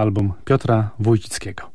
album Piotra Wójcickiego.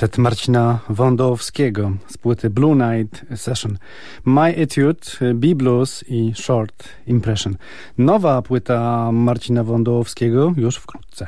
Kwintet Marcina Wądowskiego z płyty Blue Night Session. My Etude, B Blues i Short Impression. Nowa płyta Marcina Wądowskiego już wkrótce.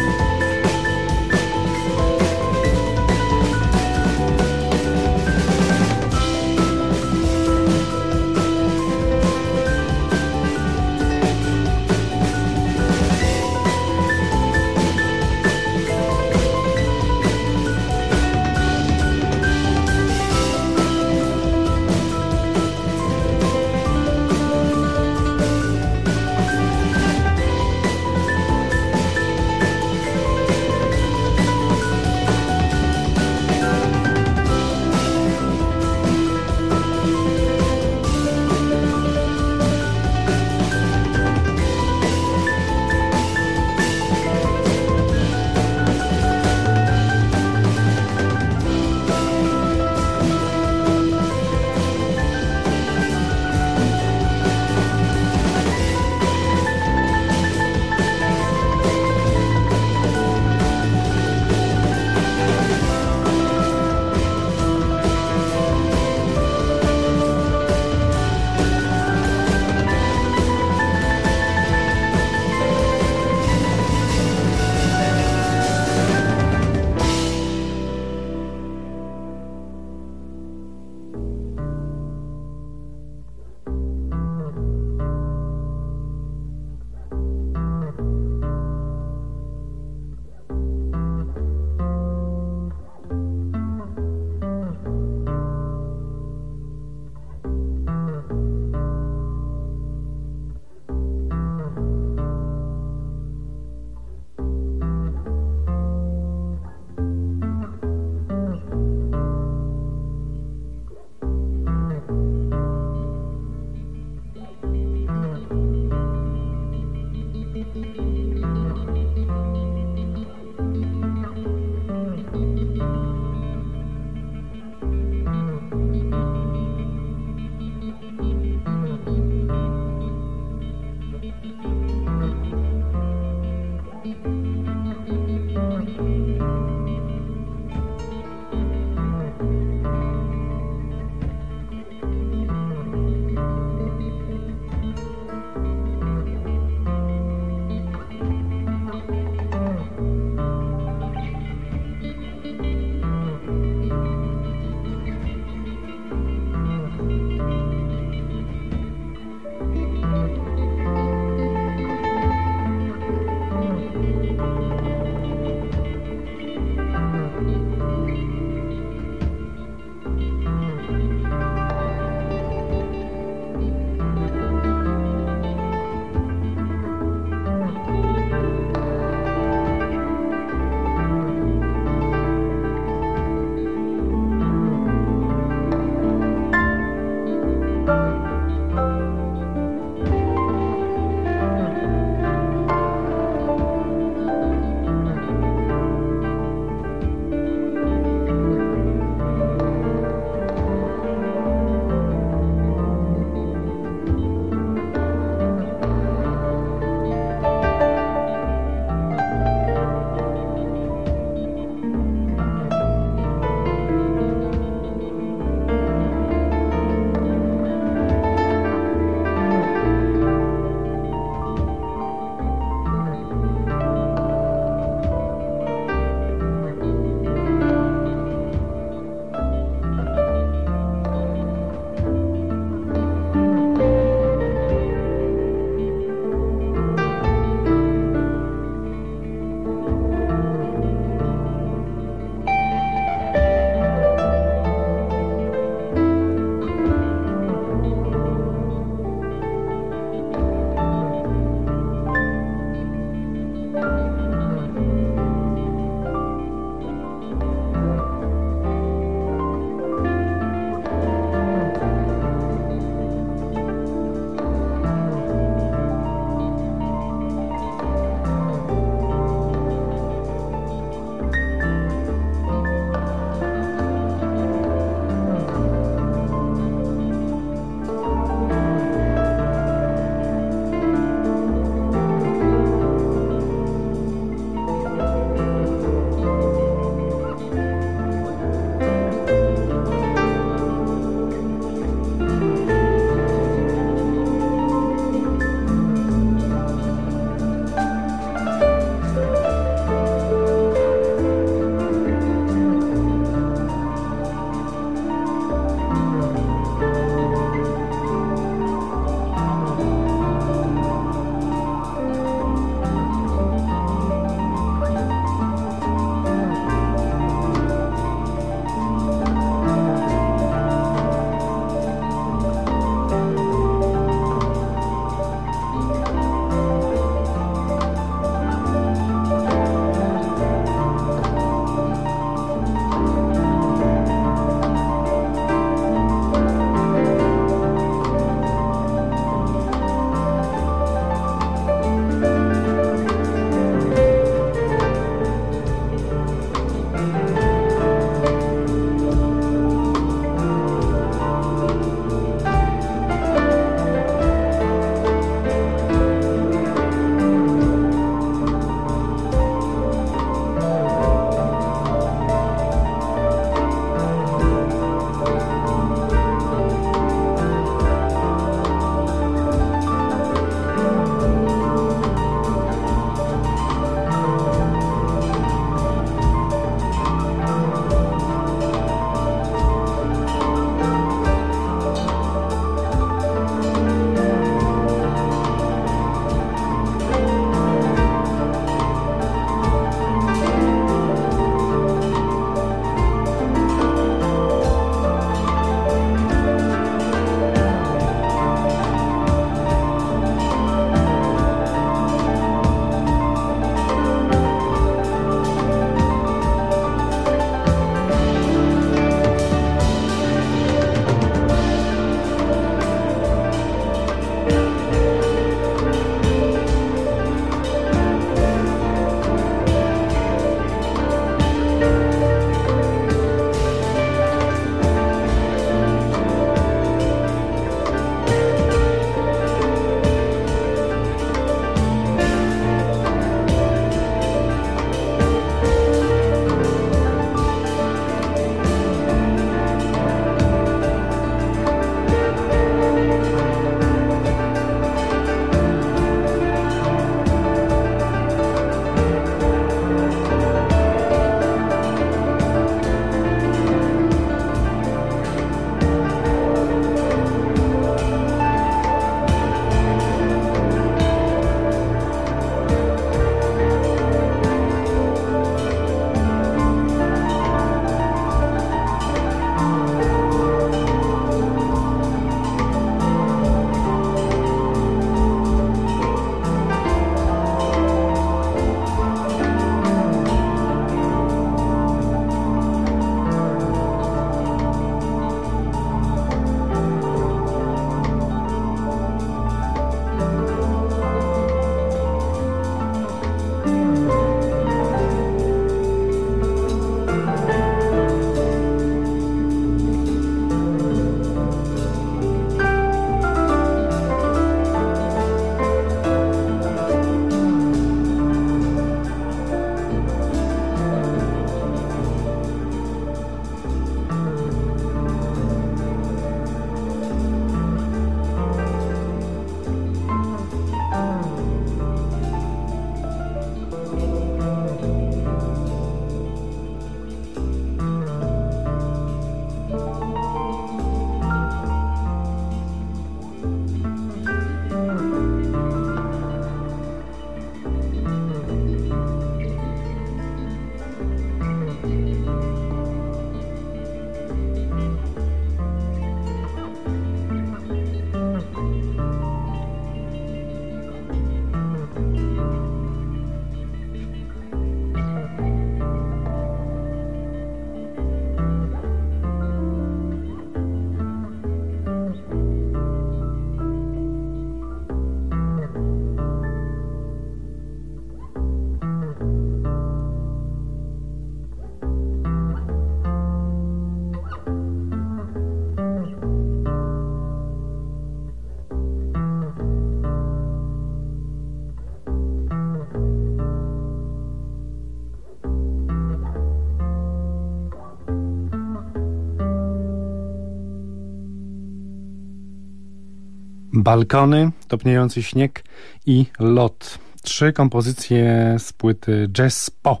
Balkony, Topniejący śnieg i Lot. Trzy kompozycje z płyty Jazz Po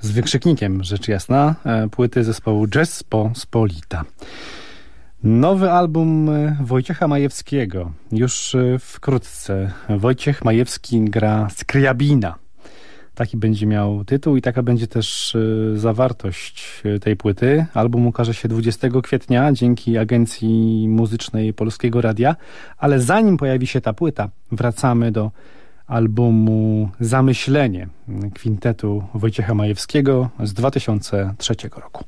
z wykrzyknikiem, rzecz jasna, e, płyty zespołu Jazz Po Spolita. Nowy album Wojciecha Majewskiego już e, wkrótce. Wojciech Majewski gra Skriabina. Taki będzie miał tytuł i taka będzie też e, zawartość tej płyty. Album ukaże się 20 kwietnia dzięki agencji muzycznej Polskiego Radia, ale zanim pojawi się ta płyta, wracamy do albumu Zamyślenie kwintetu Wojciecha Majewskiego z 2003 roku.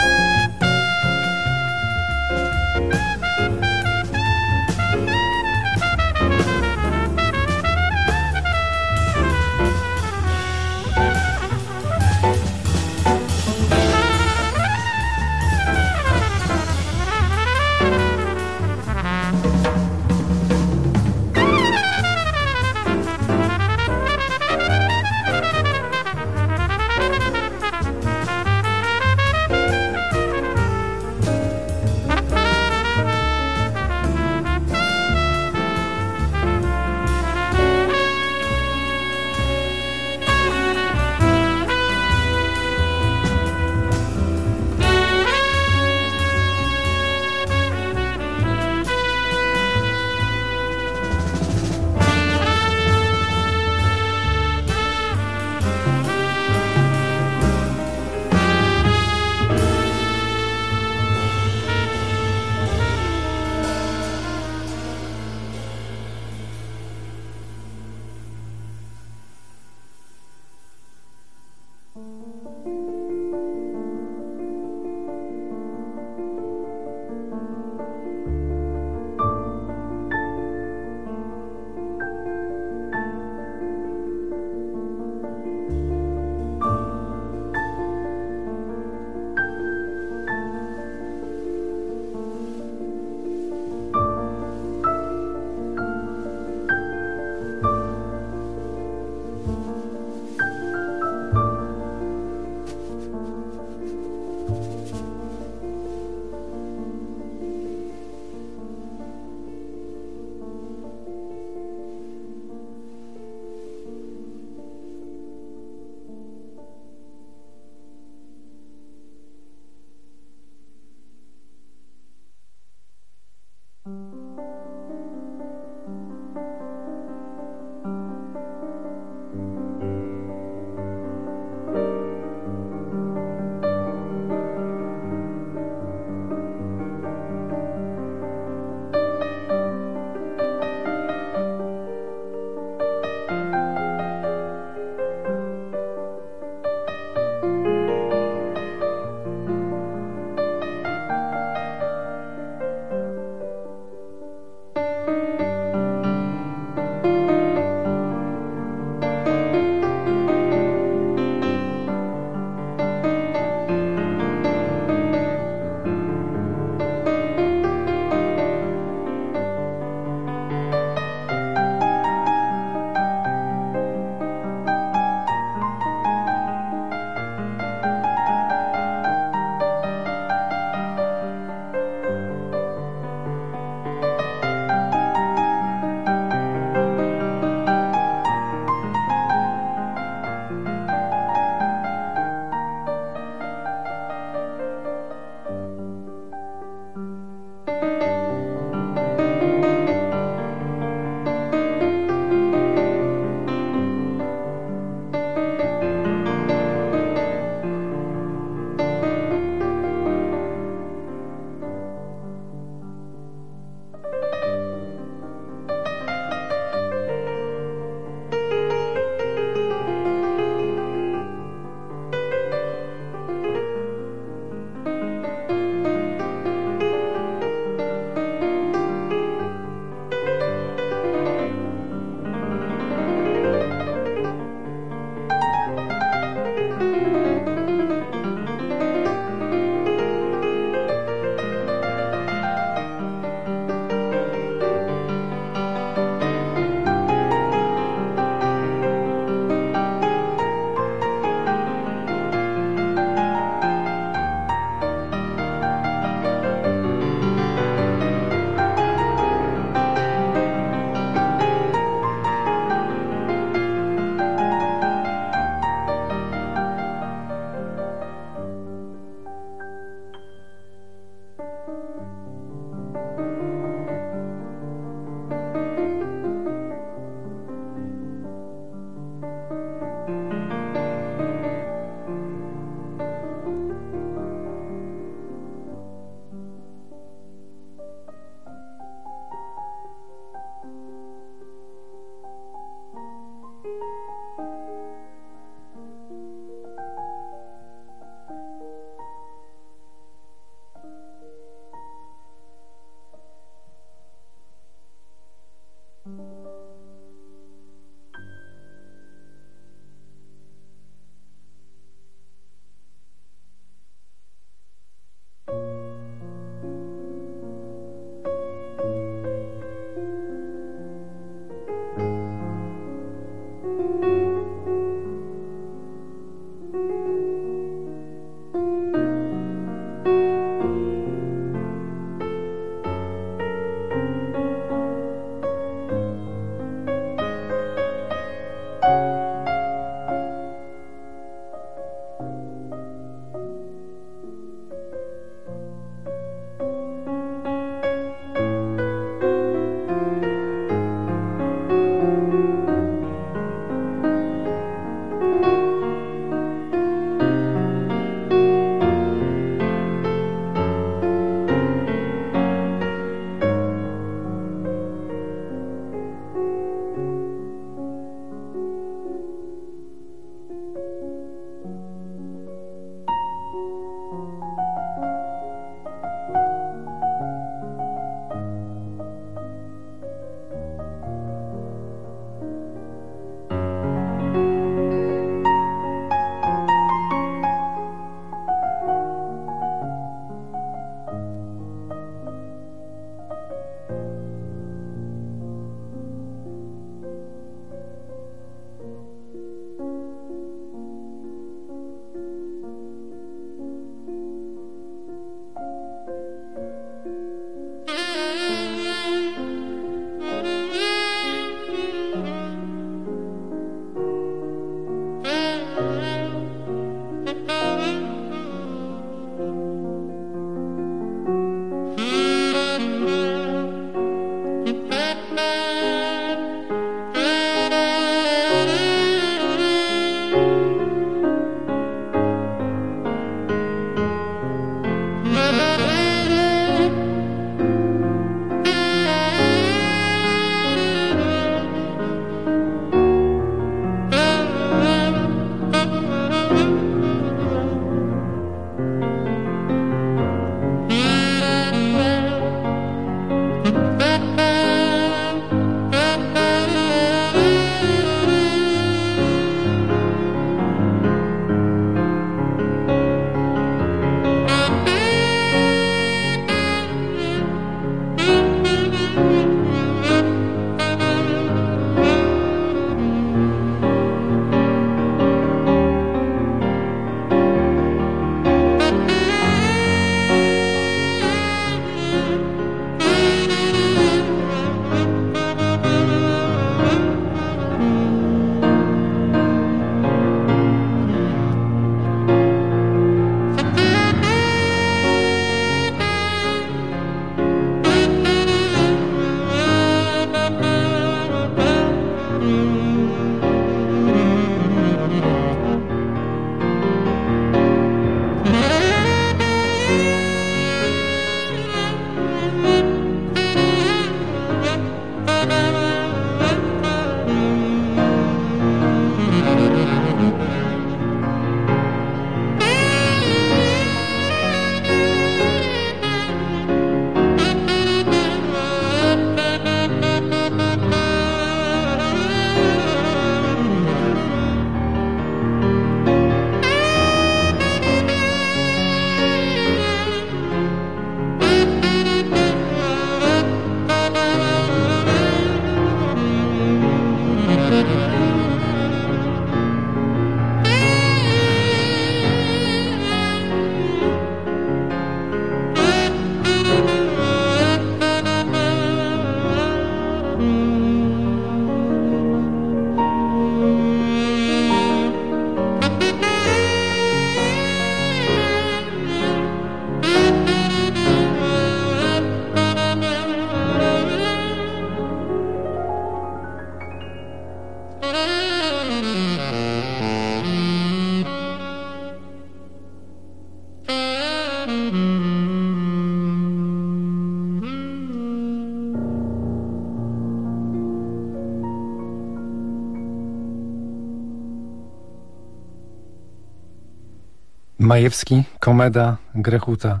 Majewski, Komeda, Grechuta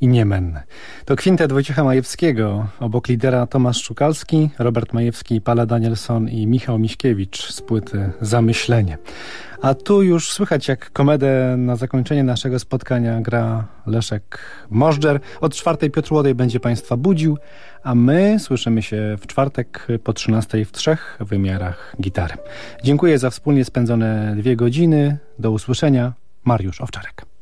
i Niemen. To kwintet Wojciecha Majewskiego, obok lidera Tomasz Szukalski, Robert Majewski, Pala Danielson i Michał Miśkiewicz z płyty Zamyślenie. A tu już słychać jak komedę na zakończenie naszego spotkania gra Leszek Możdżer. Od czwartej Piotr Łodej będzie Państwa budził, a my słyszymy się w czwartek po 13 w trzech wymiarach gitary. Dziękuję za wspólnie spędzone dwie godziny. Do usłyszenia. Mariusz Owczarek.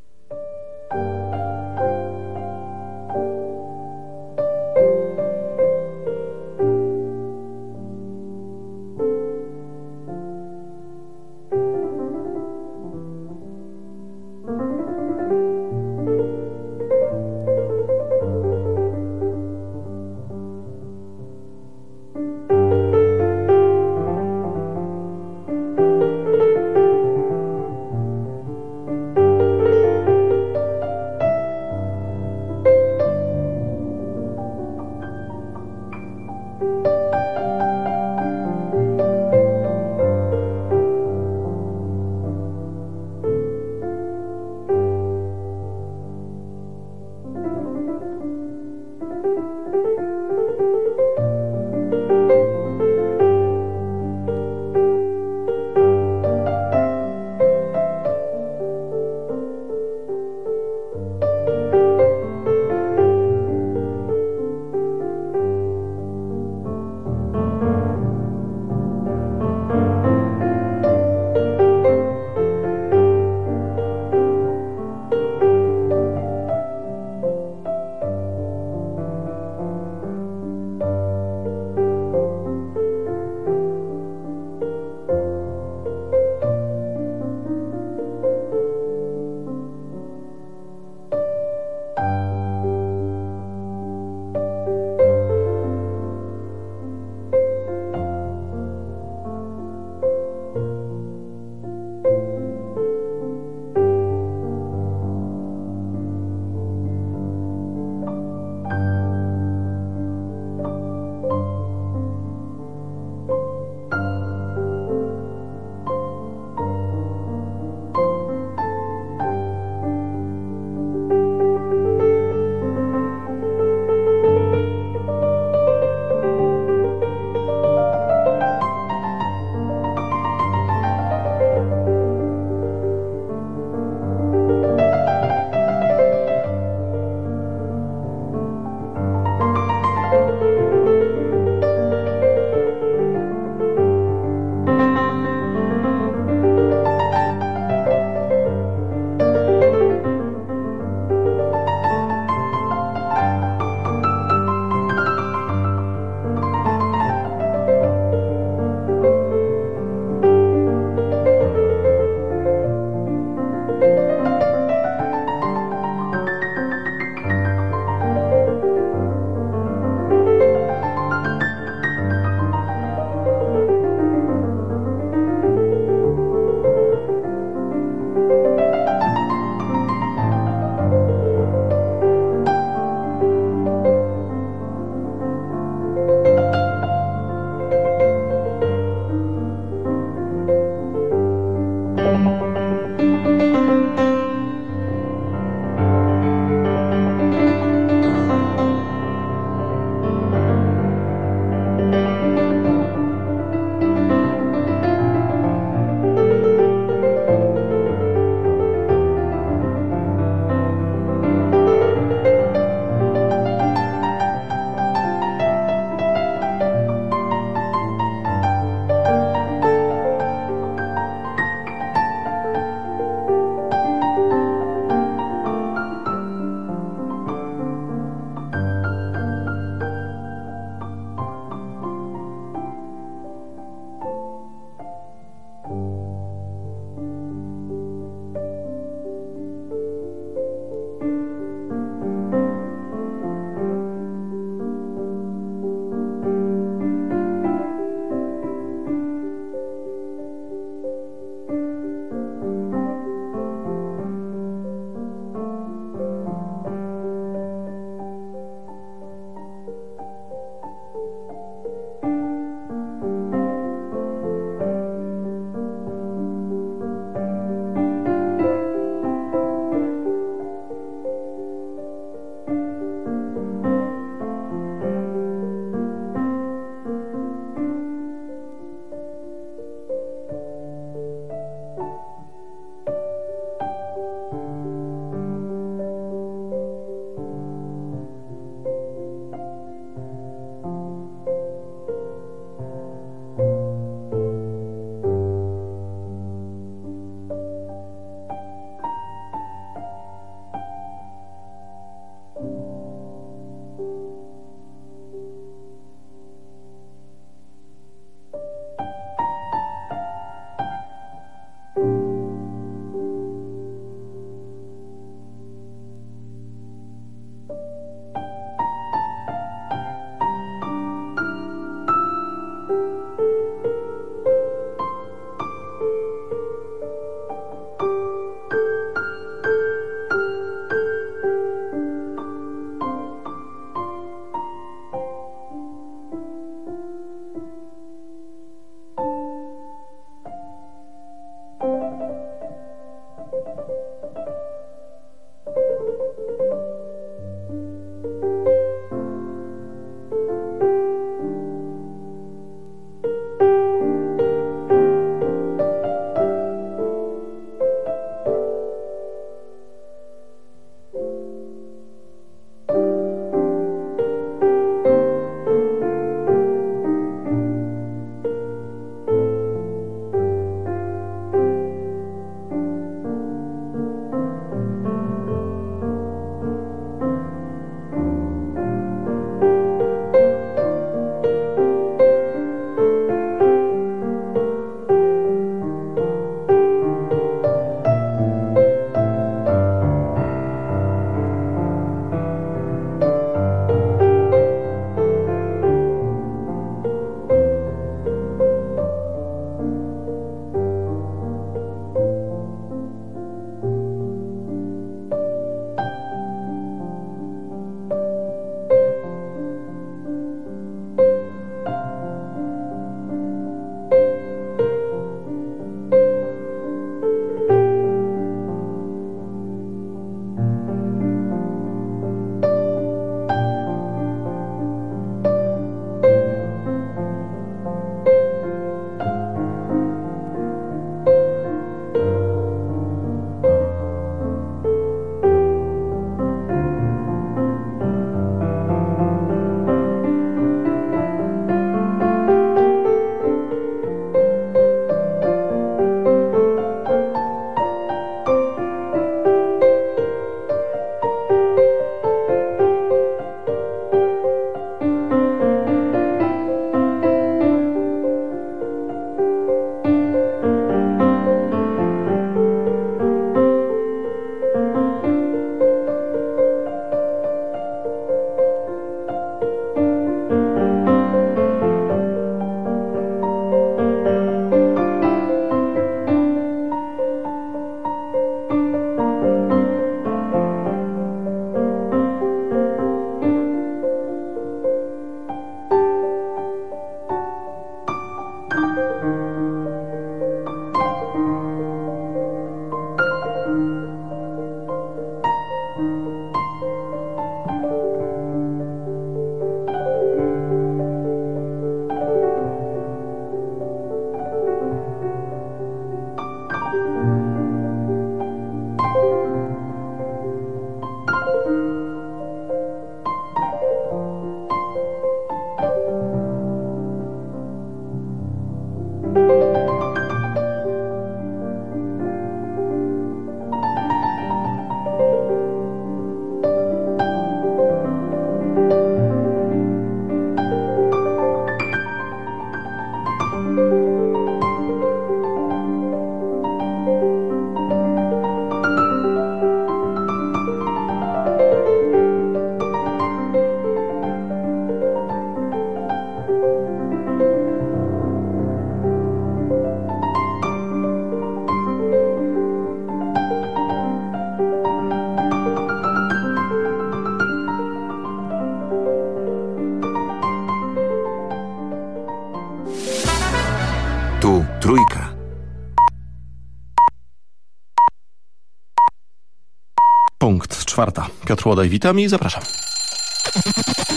Punkt czwarta. Piotr Łodaj, witam i zapraszam.